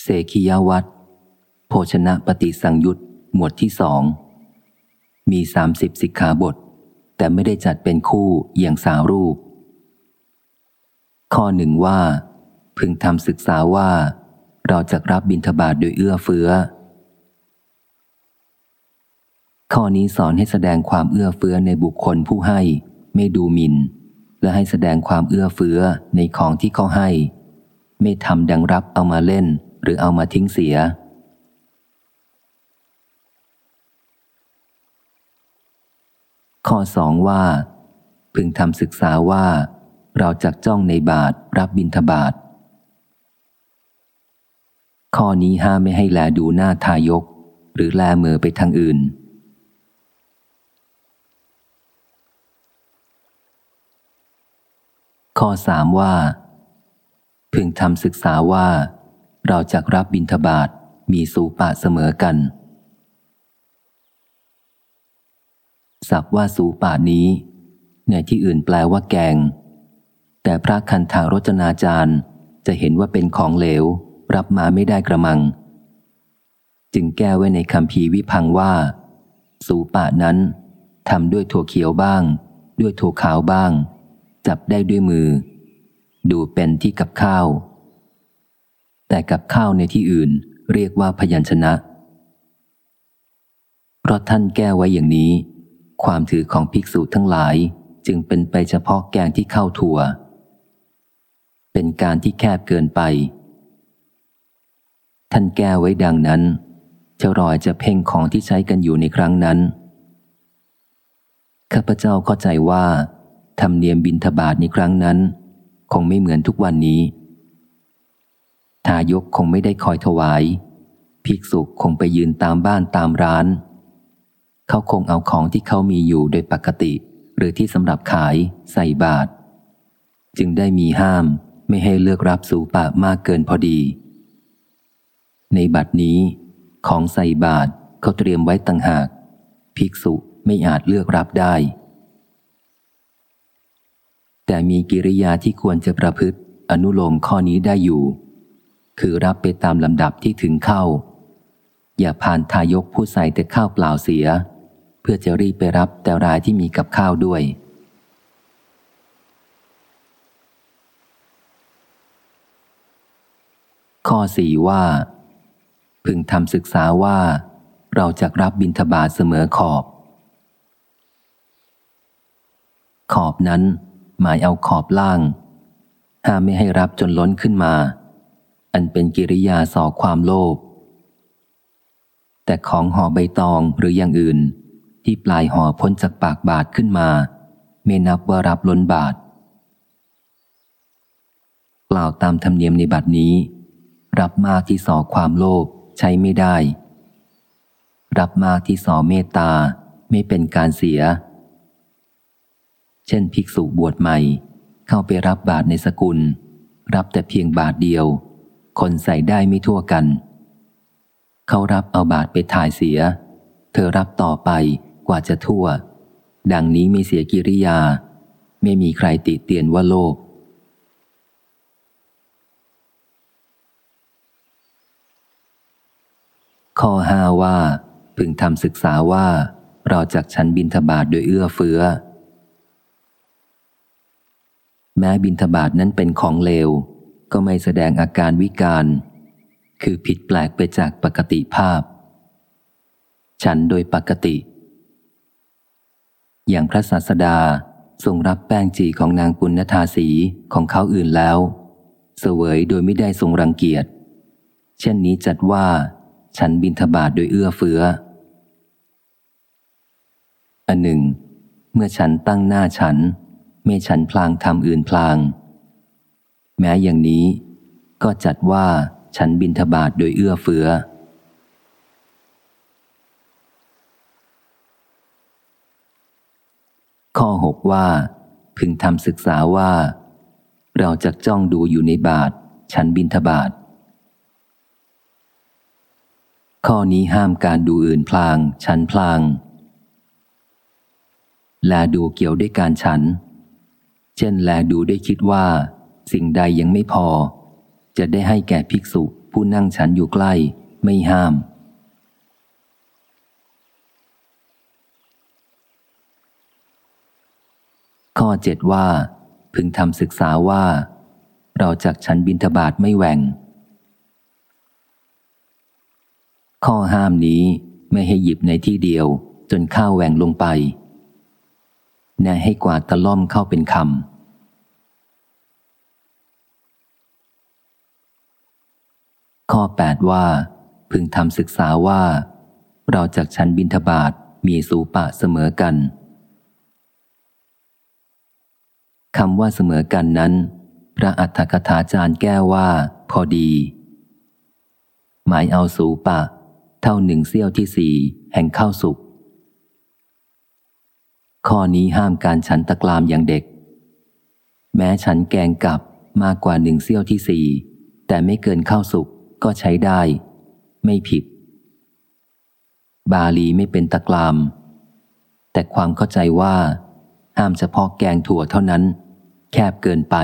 เสขียวัตโภชนะปฏิสังยุตหมวดที่สองมีสามสิบสิกขาบท แต่ไม่ได้จัดเป็นคู่อย่างสารูป ข้อหนึ่งว่า พึงทำศึกษาว่า เราจะรับบิณฑบาตโดยเอื้อเฟื้อ ข้อนี้สอนให้แสดงความเอื้อเฟื้อในบุคคลผู้ให้ ไม่ดูหมิน่น และให้แสดงความเอื้อเฟื้อในของที่เขาให้ ไม่ทำดังรับเอามาเล่น หรือเอามาทิ้งเสีย ข้อสองว่า พึงทำศึกษาว่า เราจักจ้องในบาทรับบิณฑบาตข้อนี้ห้ามไม่ให้แลดูหน้าทายก หรือแลเมือไปทางอื่นข้อสามว่า พึงทำศึกษาว่า เราจะรับบิณฑบาตมีสูปะเสมอกัน สับว่าสูปานี้ ในที่อื่นแปลว่าแกง แต่พระคันธารจนาจารย์จะเห็นว่าเป็นของเหลว รับมาไม่ได้กระมัง จึงแก้ไว้ในคำพีวิพังว่า สูปะนั้นทำด้วยถั่วเขียวบ้าง ด้วยถั่วขาวบ้าง จับได้ด้วยมือ ดูเป็นที่กับข้าว แต่กับข้าวในที่อื่นเรียกว่าพยัญชนะ เพราะท่านแก้ไว้อย่างนี้ ความถือของภิกษุทั้งหลายจึงเป็นไปเฉพาะแกงที่เข้าถั่ว เป็นการที่แคบเกินไป ท่านแก้ไว้ดังนั้นจะรอยจะเพ่งของที่ใช้กันอยู่ในครั้งนั้น ข้าพเจ้าเข้าใจว่าธรรมเนียมบินทบาทในครั้งนั้น คงไม่เหมือนทุกวันนี้ ทายกคงไม่ได้คอยถวาย ภิกษุคงไปยืนตามบ้านตามร้าน เขาคงเอาของที่เขามีอยู่โดยปกติ หรือที่สำหรับขายใส่บาทจึงได้มีห้ามไม่ให้เลือกรับสูปะมากเกินพอดี ในบัดนี้ ของใส่บาทเขาเตรียมไว้ต่างหาก ภิกษุไม่อาจเลือกรับได้ แต่มีกิริยาที่ควรจะประพฤติอนุโลมข้อนี้ได้อยู่ คือรับไปตามลำดับที่ถึงเข้า อย่าผ่านทายกผู้ใส่แต่ข้าวเปล่าเสีย เพื่อจะรีบไปรับแต่รายที่มีกับข้าวด้วย ข้อสี่ว่า พึงทำศึกษาว่า เราจะรับบิณฑบาตเสมอขอบ ขอบนั้น หมายเอาขอบล่างห้ามไม่ให้รับจนล้นขึ้นมา อันเป็นกิริยาส่อความโลภ แต่ของห่อใบตองหรืออย่างอื่น ที่ปลายห่อพ้นจากปากบาทขึ้นมา ไม่นับว่ารับล้นบาท กล่าวตามธรรมเนียมในบัดนี้ รับมากที่ส่อความโลภใช้ไม่ได้ รับมากที่ส่อเมตตาไม่เป็นการเสีย เช่นภิกษุบวชใหม่ เข้าไปรับบาทในสกุล รับแต่เพียงบาทเดียว คนใส่ได้ไม่ทั่วกัน เขารับเอาบาทไปถ่ายเสีย เธอรับต่อไปกว่าจะทั่ว ดังนี้ไม่เสียกิริยา ไม่มีใครติเตียนว่าโลภข้อห้าว่า พึงทำศึกษาว่า เราจากชั้นบินทบาทโดยเอื้อเฟื้อ แม้บินทบาทนั้นเป็นของเลว ก็ไม่แสดงอาการวิการ คือผิดแปลกไปจากปกติภาพ ฉันโดยปกติ อย่างพระศาสดาทรงรับแป้งจีของนางปุณณธาสีของเขาอื่นแล้ว เสวยโดยไม่ได้ทรงรังเกียจ เช่นนี้จัดว่า ฉันบินทบาทโดยเอื้อเฟื้อ อันหนึ่ง เมื่อฉันตั้งหน้าฉัน ไม่ฉันพลางทำอื่นพลาง แม้อย่างนี้ ก็จัดว่าฉันบินทบาทโดยเอื้อเฟื้อข้อหกว่า พึงทำศึกษาว่า เราจะจ้องดูอยู่ในบาท ฉันบินทบาท ข้อนี้ห้ามการดูอื่นพลาง ฉันพลางแลดูเกี่ยวด้วยการฉัน เช่น แลดูได้คิดว่า สิ่งใดยังไม่พอ จะได้ให้แก่ภิกษุผู้นั่งฉันอยู่ใกล้ไม่ห้าม ข้อเจ็ดว่า พึงทำศึกษาว่า เราจากฉันบินทบาทไม่แหว่ง ข้อห้ามนี้ไม่ให้หยิบในที่เดียวจนข้าวแหว่งลงไปแน่ให้กวาดตะล่อมเข้าเป็นคำ ข้อ 8 ว่า พึงทำศึกษาว่า เราจากชั้นบินทบาทมีสูปะเสมอกันคำว่าเสมอกันนั้น พระอัฏฐกถาจารย์แก้ว่า พอดี หมายเอาสูปะ เท่าหนึ่งเสี้ยวที่สี่แห่งข้าวสุกข้อนี้ห้ามการฉันตะกรามอย่างเด็ก แม้ฉันแกงกับมากกว่าหนึ่งเสี้ยวที่สี่แต่ไม่เกินข้าวสุก ก็ใช้ได้ ไม่ผิด บาลีไม่เป็นตะกราม แต่ความเข้าใจว่า ห้ามเฉพาะแกงถั่วเท่านั้น แคบเกินไป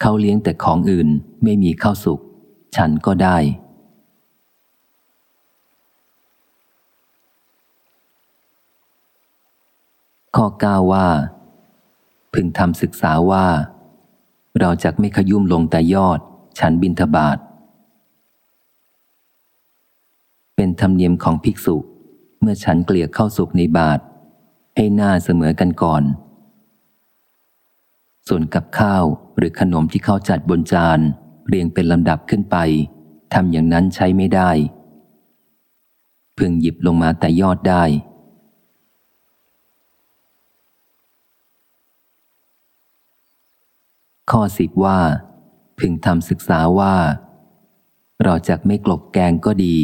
เขาเลี้ยงแต่ของอื่นไม่มีข้าวสุก ฉันก็ได้ข้อ9ว่า พึงทำศึกษาว่า เราจะไม่ขยุ่มลงแต่ยอด ฉันบินทบาท เป็นธรรมเนียมของภิกษุ เมื่อฉันเกลี่ยเข้าสุกในบาท ให้หน้าเสมอกันก่อน ส่วนกับข้าวหรือขนมที่เขาจัดบนจาน เรียงเป็นลำดับขึ้นไปทำอย่างนั้นใช้ไม่ได้ พึงหยิบลงมาแต่ยอดได้ข้อสิบว่า พึงทำศึกษาว่า เราจะไม่กลบแกงก็ดี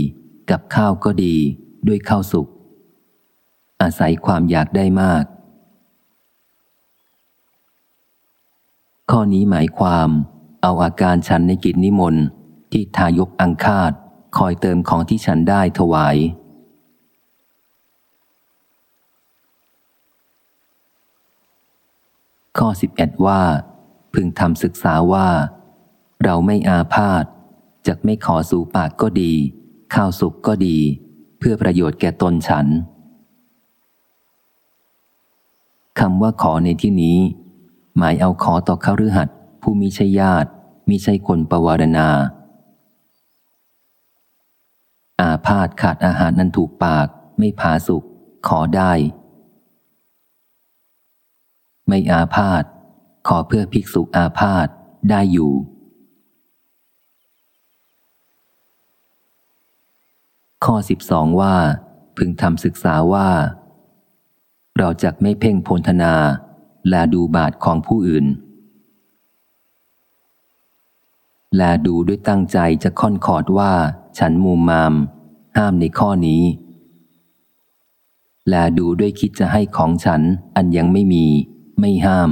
กับข้าวก็ดี ด้วยข้าวสุก อาศัยความอยากได้มาก ข้อนี้หมายความเอาอาการฉันในกิจนิมนต์ที่ทายกอังคาดคอยเติมของที่ฉันได้ถวาย ข้อ 11 ว่า พึงทำศึกษาว่า เราไม่อาพาธจะไม่ขอสู่ปากก็ดี ข้าวสุกก็ดี เพื่อประโยชน์แก่ตนฉันคำว่าขอในที่นี้ หมายเอาขอต่อข้ารือหัดผู้มีใช่ญาติมิใช่คนปวารณา อาพาธขาดอาหารนั้นถูกปาก ไม่ผาสุกขอได้ ไม่อาพาธขอเพื่อภิกษุอาพาธได้อยู่ ข้อสิบสองว่า พึงทำศึกษาว่า เราจะไม่เพ่งโพนธนา และดูบาทของผู้อื่น แลดูด้วยตั้งใจจะค่อนขอดว่า ฉันมูมาม ห้ามในข้อนี้ แลดูด้วยคิดจะให้ของฉันอันยังไม่มี ไม่ห้าม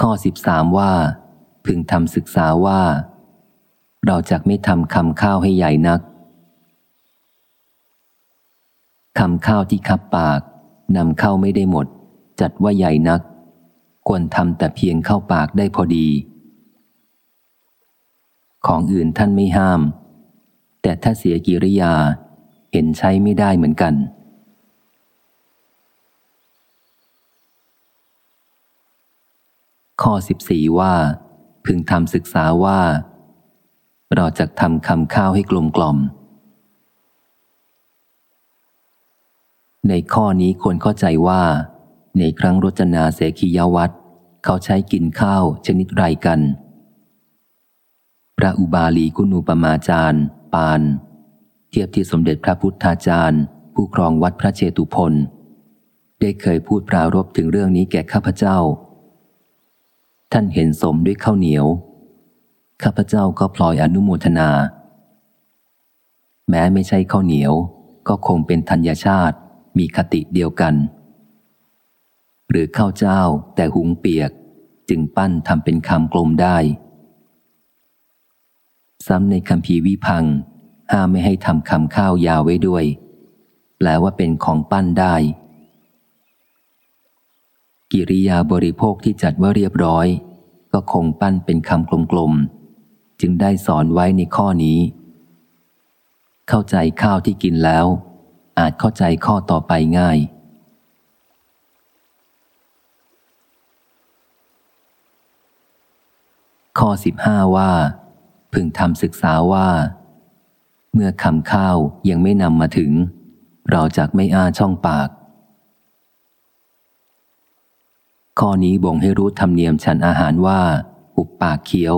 ข้อสิบสามว่า พึงทำศึกษาว่า เราจะไม่ทำคำข้าวให้ใหญ่นักคำข้าวที่คับปากนำเข้าไม่ได้หมด จัดว่าใหญ่นัก ควรทำแต่เพียงเข้าปากได้พอดี ของอื่นท่านไม่ห้าม แต่ถ้าเสียกิริยาเห็นใช้ไม่ได้เหมือนกัน ข้อสิบสี่ว่า พึงทำศึกษาว่า เราจะทำคำข้าวให้กลมกล่อม ในข้อนี้ควรเข้าใจว่า ในครั้งรจนาเสขียวัตรเขาใช้กินข้าวชนิดไรกัน พระอุบาลีกุณูปมาจารย์ ปาน เทียบที่สมเด็จพระพุทธาจารย์ ผู้ครองวัดพระเชตุพนได้เคยพูดปรารบถึงเรื่องนี้แก่ข้าพเจ้า ท่านเห็นสมด้วยข้าวเหนียว ข้าพเจ้าก็พลอยอนุโมทนา แม้ไม่ใช่ข้าวเหนียว ก็คงเป็นธัญชาติมีคติเดียวกัน หรือข้าวเจ้าแต่หุงเปียกจึงปั้นทำเป็นคำกลมได้ ซ้ำในคำพีวิพังห้ามไม่ให้ทำคำข้าวยาวไว้ด้วย แปลว่าเป็นของปั้นได้ กิริยาบริโภคที่จัดว่าเรียบร้อย ก็คงปั้นเป็นคำกลมๆ จึงได้สอนไว้ในข้อนี้ เข้าใจข้าวที่กินแล้ว อาจเข้าใจข้อต่อไปง่าย ข้อสิบห้าว่า พึงทำศึกษาว่า เมื่อคำข้าวยังไม่นำมาถึง เราจะไม่อ้าช่องปาก ข้อนี้บ่งให้รู้ธรรมเนียมฉันอาหารว่า อุบปากเคี้ยว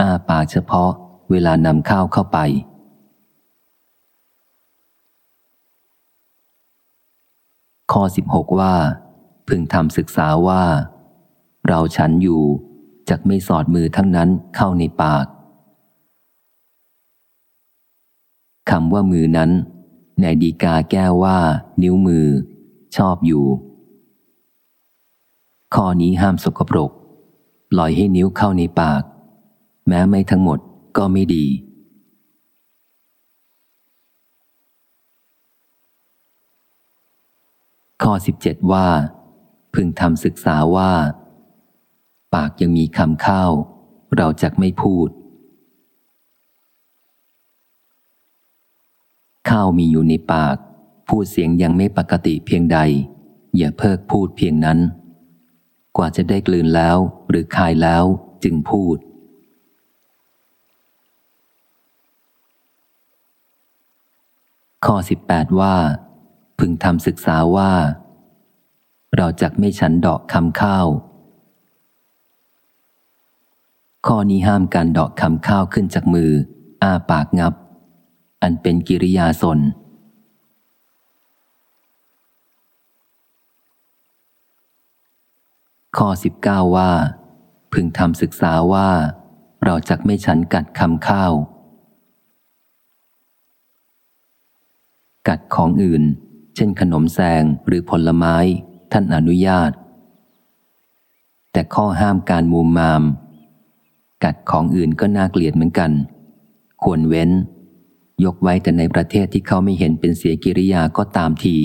อ้าปากเฉพาะเวลานำข้าวเข้าไป ข้อ 16 ว่า พึงทำศึกษาว่า เราฉันอยู่จะไม่สอดมือทั้งนั้นเข้าในปากคำว่ามือนั้นในดีกาแก้ว่า นิ้วมือ ชอบอยู่ ข้อนี้ห้ามสกปรก ปล่อยให้นิ้วเข้าในปาก แม้ไม่ทั้งหมดก็ไม่ดี ข้อ 17 ว่า พึงทำศึกษาว่า ปากยังมีคำข้าวเราจะไม่พูด ข้าวมีอยู่ในปาก พูดเสียงยังไม่ปกติเพียงใด อย่าเพิกพูดเพียงนั้น กว่าจะได้กลืนแล้ว หรือคายแล้วจึงพูด ข้อ 18 ว่า พึงทำศึกษาว่า เราจะไม่ฉันดอกคำข้าว ข้อนี้ห้ามการดอกคำข้าวขึ้นจากมือ อ้าปากงับ อันเป็นกิริยาสน ข้อ 19 ว่า พึงทำศึกษาว่า เราจะไม่ฉันกัดคำข้าว กัดของอื่น เช่นขนมแซงหรือผลไม้ ท่านอนุญาต แต่ข้อห้ามการมูมมาม กัดของอื่นก็น่าเกลียดเหมือนกัน ควรเว้น ยกไว้แต่ในประเทศที่เขาไม่เห็นเป็นเสียกิริยาก็ตามที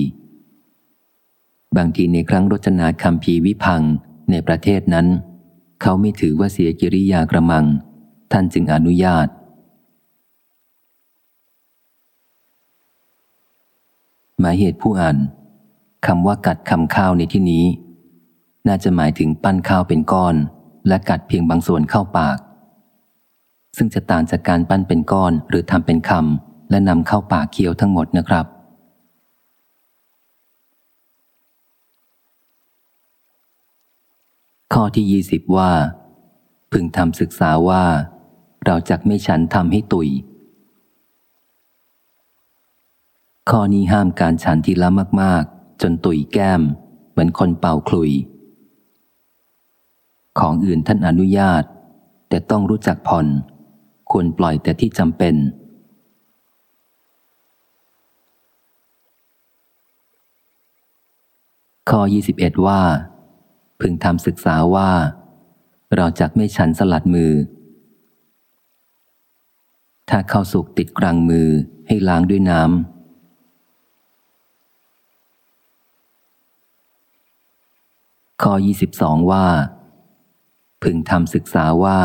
บางทีในครั้งรจนาคำพีวิพัง ในประเทศนั้น เขาไม่ถือว่าเสียกิริยากระมัง ท่านจึงอนุญาต หมายเหตุผู้อ่านคำว่ากัดคำข้าวในที่นี้ น่าจะหมายถึงปั้นข้าวเป็นก้อน และกัดเพียงบางส่วนเข้าปาก ซึ่งจะต่างจากการปั้นเป็นก้อนหรือทำเป็นคำและนำเข้าปากเคี้ยวทั้งหมดนะครับ ข้อที่ยี่สิบว่า พึงทำศึกษาว่า เราจะไม่ฉันทำให้ตุย ข้อนี้ห้ามการฉันทีละมาก ๆ จนตุยแก้ม เหมือนคนเป่าคลุย ของอื่นท่านอนุญาต แต่ต้องรู้จักผ่อน ควรปล่อยแต่ที่จำเป็นข้อ21 ว่า พึงทำศึกษาว่า เราจะไม่ฉันสลัดมือ ถ้าเข้าสุกติดกลางมือให้ล้างด้วยน้ำข้อ 22 ว่า พึงทำศึกษาว่า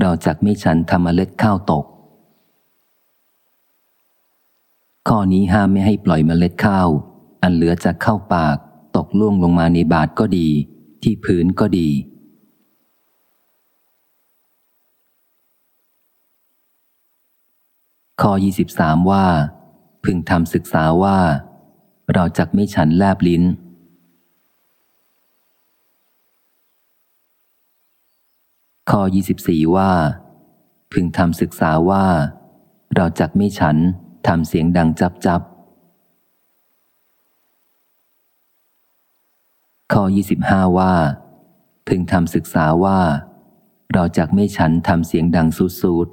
เราจะไม่ฉันทำเมล็ดข้าวตก ข้อนี้ห้ามไม่ให้ปล่อยเมล็ดข้าว อันเหลือจากเข้าปากตกล่วงลงมาในบาทก็ดี ที่พื้นก็ดี ข้อ 23 ว่า พึงทำศึกษาว่า เราจะไม่ฉันแลบลิ้น ข้อ 24 ว่า พึงทำศึกษาว่า เราจะไม่ฉันทำเสียงดังจับจับ ข้อ 25 ว่า พึงทำศึกษาว่า เราจะไม่ฉันทำเสียงดังสูด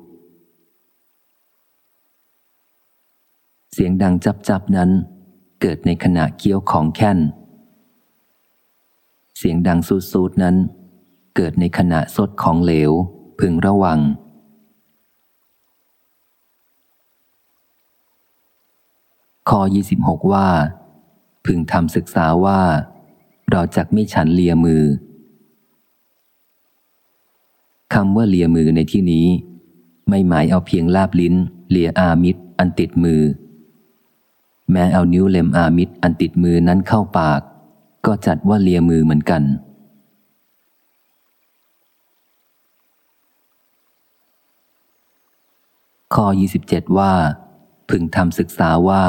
เสียงดังจับจับนั้น เกิดในขณะเคี้ยวของแค้นเสียงดังสูดๆนั้น เกิดในขณะสดของเหลว พึงระวัง ข้อ 26 ว่า พึงทำศึกษาว่า เราจักไม่ฉันเลียมือคำว่าเลียมือในที่นี้ ไม่หมายเอาเพียงลาบลิ้น เลียอามิตรอันติดมือ แม้เอานิ้วเล็มอามิตรอันติดมือนั้นเข้าปาก ก็จัดว่าเลียมือเหมือนกันข้อ 27 ว่า พึงทำศึกษาว่า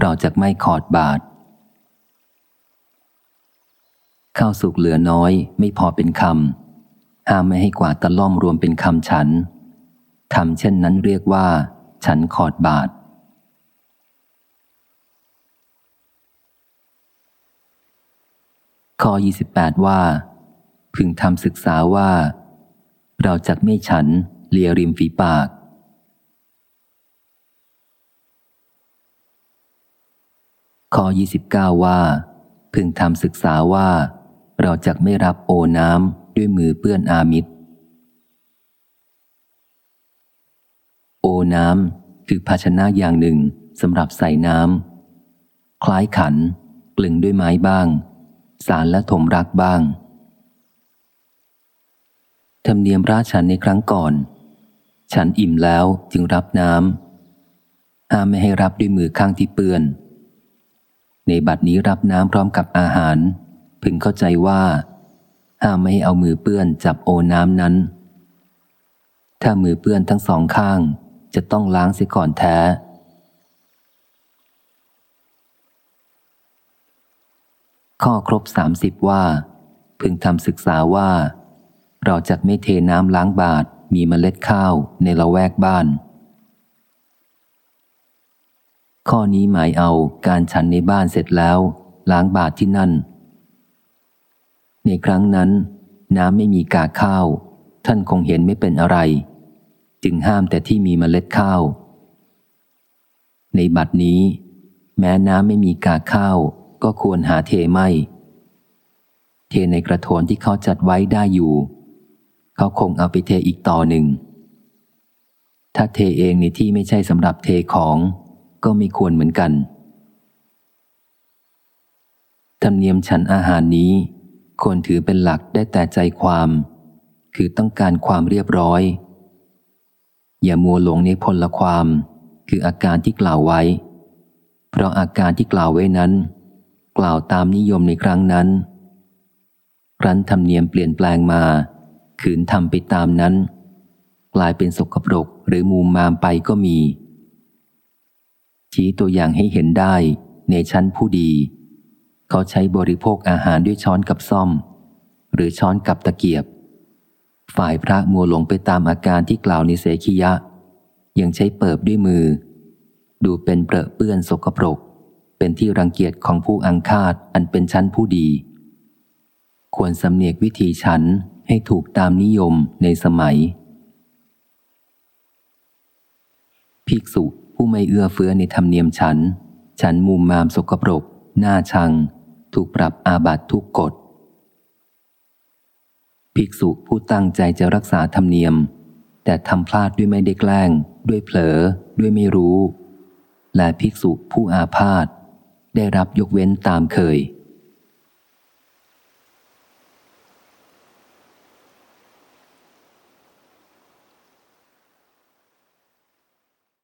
เราจะไม่ขอดบาท ข้าวสุกเหลือน้อยไม่พอเป็นคำห้ามไม่ให้กว่าตะล่อมรวมเป็นคำฉันคำเช่นนั้นเรียกว่า ฉันขอดบาท ข้อ 28 ว่า พึงทำศึกษาว่า เราจะไม่ฉันเลียริมฝีปาก ข้อ 29 ว่า พึงทำศึกษาว่า เราจะไม่รับโอน้ำด้วยมือเปื้อนอามิตร โอน้ำคือภาชนะอย่างหนึ่งสำหรับใส่น้ำคล้ายขัน กลึงด้วยไม้บ้าง สารและถมรักบ้าง ธรรมเนียมราชันในครั้งก่อน ฉันอิ่มแล้วจึงรับน้ำห้ามไม่ให้รับด้วยมือข้างที่เปื้อน ในบัดนี้รับน้ำพร้อมกับอาหาร พึงเข้าใจว่า ห้ามไม่ให้เอามือเปื้อนจับโอน้ำนั้น ถ้ามือเปื้อนทั้งสองข้างจะต้องล้างเสียก่อนแท้ ข้อครบสามสิบว่า พึงทำศึกษาว่า เราจะไม่เทน้ำล้างบาทมีเมล็ดข้าวในละแวกบ้าน ข้อนี้หมายเอาการฉันในบ้านเสร็จแล้ว ล้างบาทที่นั่น ในครั้งนั้น น้ำไม่มีกาข้าว ท่านคงเห็นไม่เป็นอะไร จึงห้ามแต่ที่มีเมล็ดข้าว ในบัดนี้ แม้น้ำไม่มีกาข้าว ก็ควรหาเทไม่ เทในกระโถนที่เขาจัดไว้ได้อยู่ เขาคงเอาไปเทอีกต่อหนึ่ง ถ้าเทเองในที่ไม่ใช่สำหรับเทของก็ไม่ควรเหมือนกันธรรมเนียมฉันอาหารนี้ ควรถือเป็นหลักได้แต่ใจความ คือต้องการความเรียบร้อย อย่ามัวหลงในพลความ คืออาการที่กล่าวไว้ เพราะอาการที่กล่าวไว้นั้น กล่าวตามนิยมในครั้งนั้นรั้นธรรมเนียมเปลี่ยนแปลงมา ขืนทำไปตามนั้น กลายเป็นสกปรกหรือมูมามไปก็มี ชี้ตัวอย่างให้เห็นได้ในชั้นผู้ดี เขาใช้บริโภคอาหารด้วยช้อนกับซ่อม หรือช้อนกับตะเกียบ ฝ่ายพระมัวหลงไปตามอาการที่กล่าวในเสขียะ ยังใช้เปิบด้วยมือ ดูเป็นเปรอะเปื้อนสกปรก เป็นที่รังเกียจของผู้อังคาดอันเป็นชั้นผู้ดี ควรสำเนียกวิธีฉันให้ถูกตามนิยมในสมัย ภิกษุผู้ไม่เอื้อเฟื้อในธรรมเนียมฉัน ฉันมุมมามสกปรก หน้าชัง ถูกปรับอาบัตทุกกฎ ภิกษุผู้ตั้งใจจะรักษาธรรมเนียม แต่ทำพลาดด้วยไม่ได้แกล้ง ด้วยเผลอ ด้วยไม่รู้ และภิกษุผู้อาพาธได้รับยกเว้นตามเคย